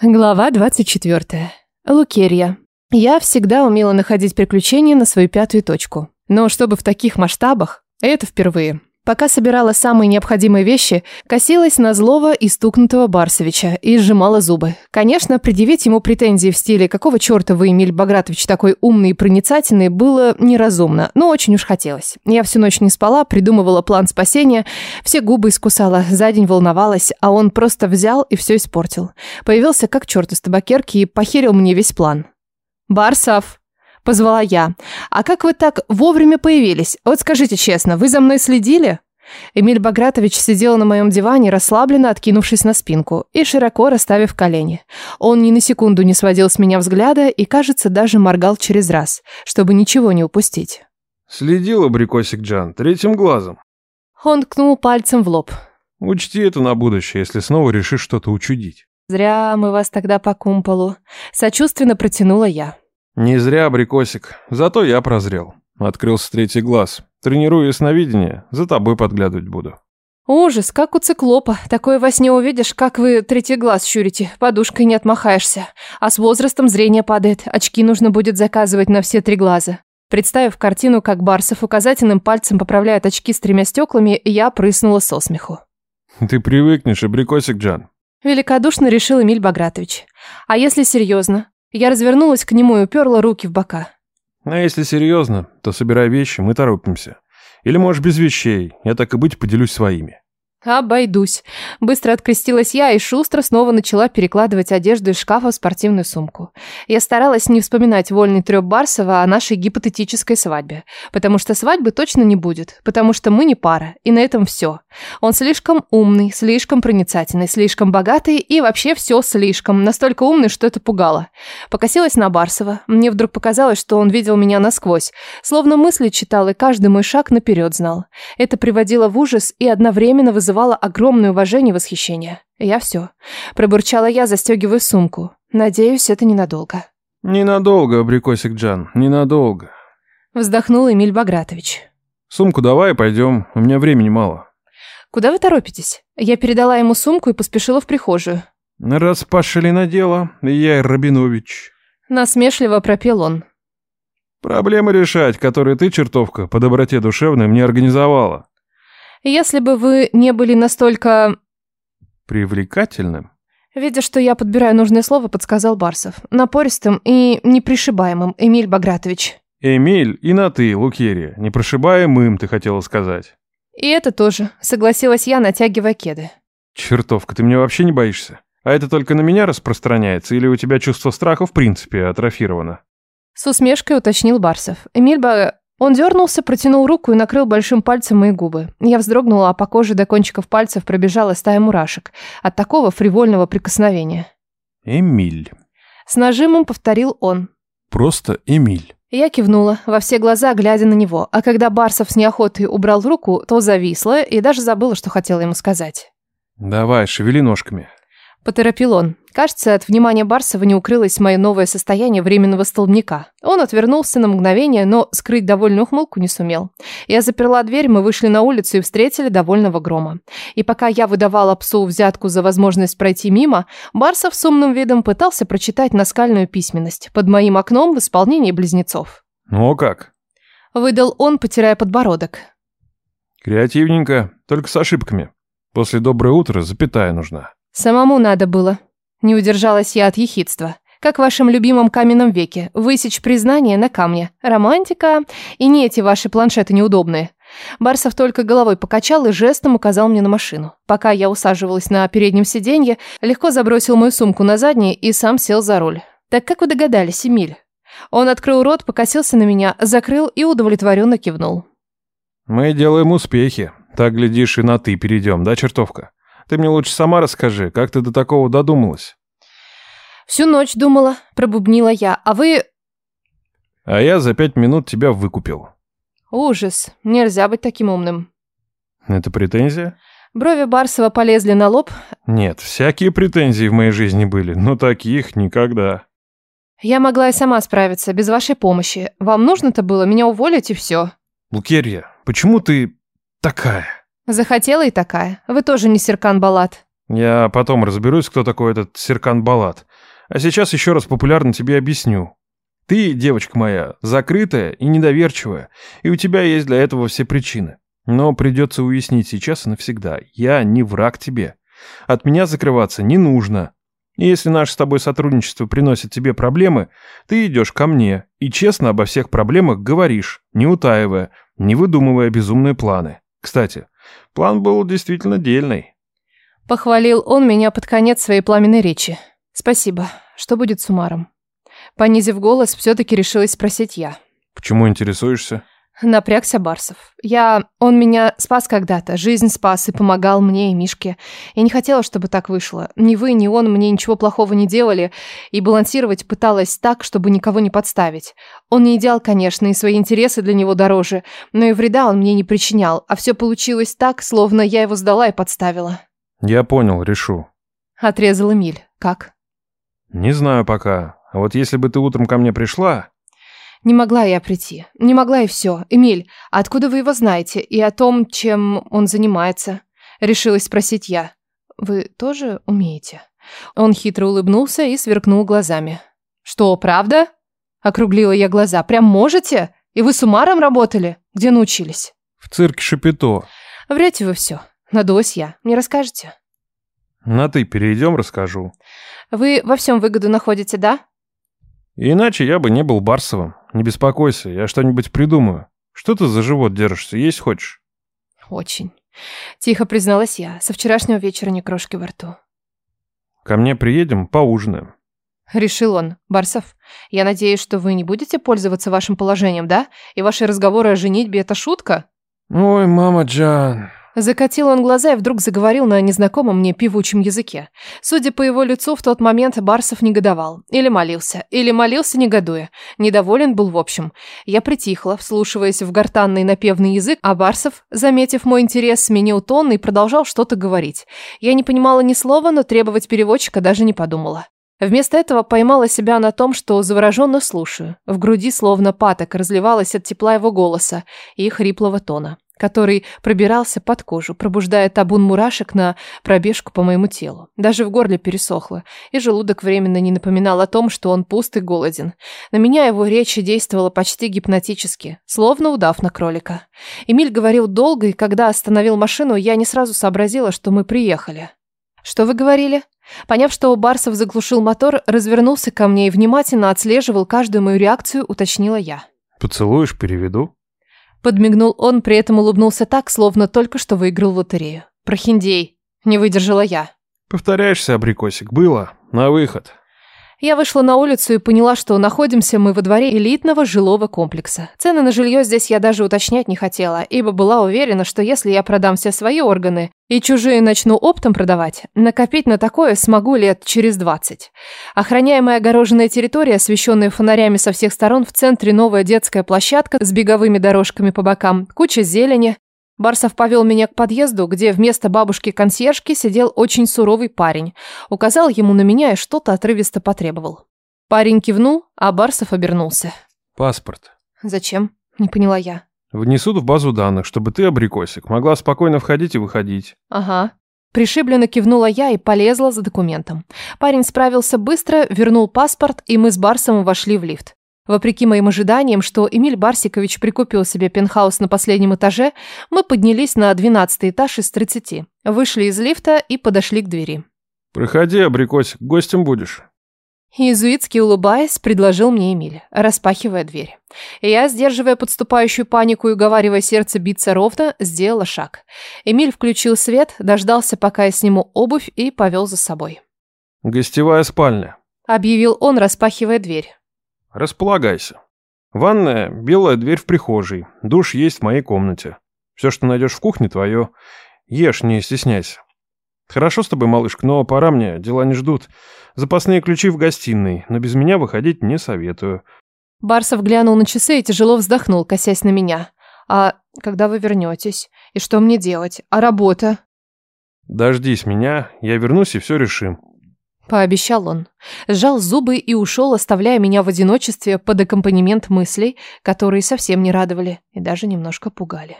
Глава 24. Лукерья. Я всегда умела находить приключения на свою пятую точку. Но чтобы в таких масштабах, это впервые. Пока собирала самые необходимые вещи, косилась на злого и стукнутого Барсовича и сжимала зубы. Конечно, предъявить ему претензии в стиле «какого черта вы, Эмиль Багратович, такой умный и проницательный» было неразумно, но очень уж хотелось. Я всю ночь не спала, придумывала план спасения, все губы искусала, за день волновалась, а он просто взял и все испортил. Появился как черт из табакерки и похерил мне весь план. «Барсов!» Позвала я. «А как вы так вовремя появились? Вот скажите честно, вы за мной следили?» Эмиль Багратович сидел на моем диване, расслабленно откинувшись на спинку и широко расставив колени. Он ни на секунду не сводил с меня взгляда и, кажется, даже моргал через раз, чтобы ничего не упустить. Следил абрикосик Джан третьим глазом. Он ткнул пальцем в лоб. Учти это на будущее, если снова решишь что-то учудить. «Зря мы вас тогда по кумполу», – сочувственно протянула я. Не зря абрикосик, зато я прозрел. Открылся третий глаз. Тренирую ясновидение, за тобой подглядывать буду. Ужас, как у циклопа. Такое во сне увидишь, как вы третий глаз щурите, подушкой не отмахаешься. А с возрастом зрение падает, очки нужно будет заказывать на все три глаза. Представив картину, как Барсов указательным пальцем поправляет очки с тремя стеклами, я прыснула со смеху. Ты привыкнешь, абрикосик Джан. Великодушно решил Эмиль Багратович. А если серьезно? Я развернулась к нему и уперла руки в бока. А если серьезно, то собирай вещи, мы торопимся. Или можешь без вещей, я так и быть поделюсь своими. Обойдусь. Быстро открестилась я и шустро снова начала перекладывать одежду из шкафа в спортивную сумку. Я старалась не вспоминать вольный трёп Барсова о нашей гипотетической свадьбе. Потому что свадьбы точно не будет. Потому что мы не пара. И на этом все. Он слишком умный, слишком проницательный, слишком богатый и вообще все слишком. Настолько умный, что это пугало. Покосилась на Барсова. Мне вдруг показалось, что он видел меня насквозь. Словно мысли читал и каждый мой шаг наперед знал. Это приводило в ужас и одновременно вызывало вызывало огромное уважение и восхищение. Я все. Пробурчала я, застегивая сумку. Надеюсь, это ненадолго. Ненадолго, абрикосик Джан, ненадолго. Вздохнул Эмиль Багратович. Сумку давай, пойдем, у меня времени мало. Куда вы торопитесь? Я передала ему сумку и поспешила в прихожую. Раз пошли на дело, я Рабинович. Насмешливо пропел он. Проблемы решать, которые ты, чертовка, по доброте душевной мне организовала. Если бы вы не были настолько... Привлекательным? Видя, что я подбираю нужное слово, подсказал Барсов. Напористым и непришибаемым, Эмиль Багратович. Эмиль и на ты, Лукерия. Непрошибаемым, ты хотела сказать. И это тоже, согласилась я, натягивая кеды. Чертовка, ты меня вообще не боишься? А это только на меня распространяется, или у тебя чувство страха в принципе атрофировано? С усмешкой уточнил Барсов. Эмиль Ба... Он дернулся, протянул руку и накрыл большим пальцем мои губы. Я вздрогнула, а по коже до кончиков пальцев пробежала стая мурашек от такого фривольного прикосновения. «Эмиль». С нажимом повторил он. «Просто Эмиль». Я кивнула, во все глаза глядя на него, а когда Барсов с неохотой убрал руку, то зависла и даже забыла, что хотела ему сказать. «Давай, шевели ножками». Поторопил он. Кажется, от внимания Барсова не укрылось мое новое состояние временного столбняка. Он отвернулся на мгновение, но скрыть довольную ухмылку не сумел. Я заперла дверь, мы вышли на улицу и встретили довольного грома. И пока я выдавала псу взятку за возможность пройти мимо, Барсов с умным видом пытался прочитать наскальную письменность под моим окном в исполнении близнецов. «Ну а как?» Выдал он, потирая подбородок. «Креативненько, только с ошибками. После «доброе утро» запятая нужна». Самому надо было. Не удержалась я от ехидства. Как в вашем любимом каменном веке. Высечь признание на камне. Романтика. И не эти ваши планшеты неудобные. Барсов только головой покачал и жестом указал мне на машину. Пока я усаживалась на переднем сиденье, легко забросил мою сумку на заднее и сам сел за руль. «Так как вы догадались, Эмиль?» Он открыл рот, покосился на меня, закрыл и удовлетворенно кивнул. «Мы делаем успехи. Так, глядишь, и на «ты» перейдем, да, чертовка?» Ты мне лучше сама расскажи, как ты до такого додумалась?» «Всю ночь думала», – пробубнила я. «А вы...» «А я за пять минут тебя выкупил». «Ужас. Нельзя быть таким умным». «Это претензия?» Брови Барсова полезли на лоб. «Нет, всякие претензии в моей жизни были, но таких никогда». «Я могла и сама справиться, без вашей помощи. Вам нужно-то было меня уволить и все». «Лукерья, почему ты такая?» Захотела и такая. Вы тоже не Серкан Балат. Я потом разберусь, кто такой этот Серкан Балат. А сейчас еще раз популярно тебе объясню. Ты, девочка моя, закрытая и недоверчивая, и у тебя есть для этого все причины. Но придется уяснить сейчас и навсегда. Я не враг тебе. От меня закрываться не нужно. И если наше с тобой сотрудничество приносит тебе проблемы, ты идешь ко мне и честно обо всех проблемах говоришь, не утаивая, не выдумывая безумные планы. Кстати, план был действительно дельный. Похвалил он меня под конец своей пламенной речи. Спасибо. Что будет с Умаром? Понизив голос, все-таки решилась спросить я. Почему интересуешься? Напрягся Барсов. Я... Он меня спас когда-то, жизнь спас и помогал мне и Мишке. Я не хотела, чтобы так вышло. Ни вы, ни он мне ничего плохого не делали, и балансировать пыталась так, чтобы никого не подставить. Он не идеал, конечно, и свои интересы для него дороже, но и вреда он мне не причинял, а все получилось так, словно я его сдала и подставила. Я понял, решу. Отрезал Эмиль. Как? Не знаю пока. А вот если бы ты утром ко мне пришла... Не могла я прийти. Не могла и все. Эмиль, откуда вы его знаете? И о том, чем он занимается? Решилась спросить я. Вы тоже умеете? Он хитро улыбнулся и сверкнул глазами. Что, правда? Округлила я глаза. Прям можете? И вы с Умаром работали? Где научились? В цирке Шапито. Врете вы все. Надулась я. Не расскажете? На ты перейдем, расскажу. Вы во всем выгоду находите, да? Иначе я бы не был Барсовым. Не беспокойся, я что-нибудь придумаю. Что ты за живот держишься? Есть хочешь? Очень. Тихо призналась я. Со вчерашнего вечера ни крошки во рту. Ко мне приедем, поужинаем. Решил он. Барсов, я надеюсь, что вы не будете пользоваться вашим положением, да? И ваши разговоры о женитьбе – это шутка? Ой, мама Джан, Закатил он глаза и вдруг заговорил на незнакомом мне певучем языке. Судя по его лицу, в тот момент Барсов негодовал. Или молился. Или молился, негодуя. Недоволен был в общем. Я притихла, вслушиваясь в гортанный напевный язык, а Барсов, заметив мой интерес, сменил тон и продолжал что-то говорить. Я не понимала ни слова, но требовать переводчика даже не подумала. Вместо этого поймала себя на том, что завороженно слушаю. В груди словно паток разливалась от тепла его голоса и хриплого тона который пробирался под кожу, пробуждая табун мурашек на пробежку по моему телу. Даже в горле пересохло, и желудок временно не напоминал о том, что он пуст и голоден. На меня его речь действовала почти гипнотически, словно удав на кролика. Эмиль говорил долго, и когда остановил машину, я не сразу сообразила, что мы приехали. «Что вы говорили?» Поняв, что Барсов заглушил мотор, развернулся ко мне и внимательно отслеживал каждую мою реакцию, уточнила я. Поцелуешь, переведу. Подмигнул он, при этом улыбнулся так, словно только что выиграл лотерею. Прохиндей. Не выдержала я. Повторяешься, абрикосик. Было. На выход. Я вышла на улицу и поняла, что находимся мы во дворе элитного жилого комплекса. Цены на жилье здесь я даже уточнять не хотела, ибо была уверена, что если я продам все свои органы и чужие начну оптом продавать, накопить на такое смогу лет через 20. Охраняемая огороженная территория, освещенная фонарями со всех сторон, в центре новая детская площадка с беговыми дорожками по бокам, куча зелени, Барсов повел меня к подъезду, где вместо бабушки-консьержки сидел очень суровый парень. Указал ему на меня и что-то отрывисто потребовал. Парень кивнул, а Барсов обернулся. Паспорт. Зачем? Не поняла я. Внесут в базу данных, чтобы ты, абрикосик, могла спокойно входить и выходить. Ага. Пришибленно кивнула я и полезла за документом. Парень справился быстро, вернул паспорт, и мы с Барсом вошли в лифт. Вопреки моим ожиданиям, что Эмиль Барсикович прикупил себе пентхаус на последнем этаже, мы поднялись на 12 этаж из 30, вышли из лифта и подошли к двери. «Проходи, абрикосик, гостем будешь». Иезуитски улыбаясь, предложил мне Эмиль, распахивая дверь. Я, сдерживая подступающую панику и уговаривая сердце биться ровно, сделала шаг. Эмиль включил свет, дождался, пока я сниму обувь и повел за собой. «Гостевая спальня», — объявил он, распахивая дверь. Располагайся. Ванная, белая дверь в прихожей, душ есть в моей комнате. Все, что найдешь в кухне, твое. Ешь, не стесняйся. Хорошо с тобой, малышка, но пора мне, дела не ждут. Запасные ключи в гостиной, но без меня выходить не советую. Барсов глянул на часы и тяжело вздохнул, косясь на меня. А когда вы вернетесь? И что мне делать? А работа? Дождись меня, я вернусь и все решим. Пообещал он. Сжал зубы и ушел, оставляя меня в одиночестве под аккомпанемент мыслей, которые совсем не радовали и даже немножко пугали.